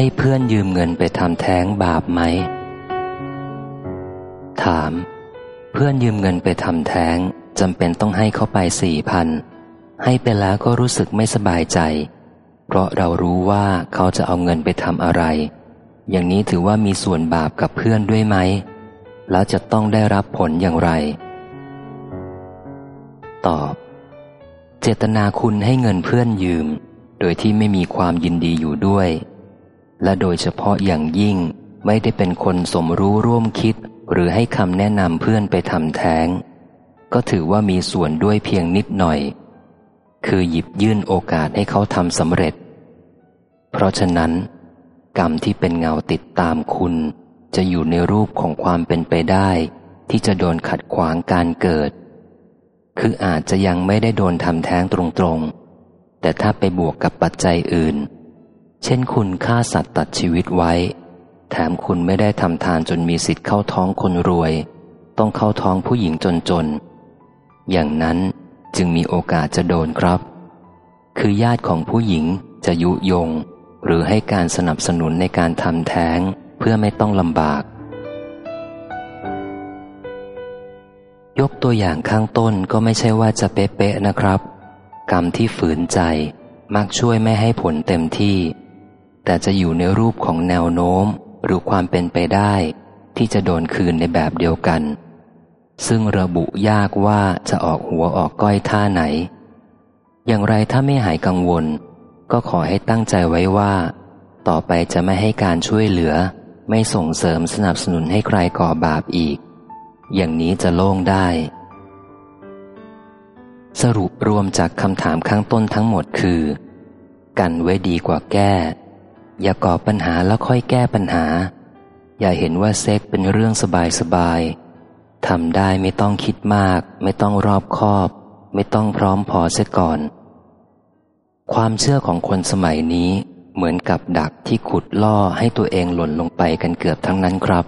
ให้เพื่อนยืมเงินไปทำแท้งบาปไหม ถาม เพื่อนยืมเงินไปทำแท้งจำเป็นต้องให้เขาไปสี่พันให้ไปแล้วก็รู้สึกไม่สบายใจ เพราะเรารู้ว่าเขาจะเอาเงินไปทำอะไร อย่างนี้ถือว่ามีส่วนบาปกับเพื่อนด้วยไหม แล้วจะต้องได้รับผลอย่างไร ตอบ เจตนาคุณให้เงินเพื่อนยืม โดยที่ไม่มีความยินดีอยู่ด้วย และโดยเฉพาะอย่างยิ่งไม่ได้เป็นคนสมรู้ร่วมคิด หรือให้คำแนะนำเพื่อนไปทำแท้ง ก็ถือว่ามีส่วนด้วยเพียงนิดหน่อย คือหยิบยื่นโอกาสให้เขาทำสำเร็จ เพราะฉะนั้น กรรมที่เป็นเงาติดตามคุณ จะอยู่ในรูปของความเป็นไปได้ ที่จะโดนขัดขวางการเกิด คืออาจจะยังไม่ได้โดนทำแท้งตรงๆ แต่ถ้าไปบวกกับปัจจัยอื่น เช่นคุณฆ่าสัตว์ตัดชีวิตไว้ แถมคุณไม่ได้ทำทานจนมีสิทธิ์เข้าท้องคนรวย ต้องเข้าท้องผู้หญิงจนๆ อย่างนั้นจึงมีโอกาสจะโดนครับ คือญาติของผู้หญิงจะยุยง หรือให้การสนับสนุนในการทำแท้งเพื่อไม่ต้องลำบาก ยกตัวอย่างข้างต้นก็ไม่ใช่ว่าจะเป๊ะๆนะครับ กรรมที่ฝืนใจมักช่วยไม่ให้ผลเต็มที่ แต่จะอยู่ในรูปของแนวโน้มหรือความเป็นไปได้ ที่จะโดนคืนในแบบเดียวกัน ซึ่งระบุยากว่าจะออกหัวออกก้อยท่าไหน อย่างไรถ้าไม่หายกังวล ก็ขอให้ตั้งใจไว้ว่า ต่อไปจะไม่ให้การช่วยเหลือ ไม่ส่งเสริมสนับสนุนให้ใครก่อบาปอีก อย่างนี้จะโล่งได้ สรุปรวมจากคำถามข้างต้นทั้งหมดคือ กันไว้ดีกว่าแก้ อย่าก่อปัญหาแล้วค่อยแก้ปัญหา อย่าเห็นว่าเซ็กเป็นเรื่องสบายสบายทำได้ไม่ต้องคิดมาก ไม่ต้องรอบคอบ ไม่ต้องพร้อมพอเสียก่อน ความเชื่อของคนสมัยนี้เหมือนกับดักที่ขุดล่อให้ตัวเองหล่นลงไปกันเกือบทั้งนั้นครับ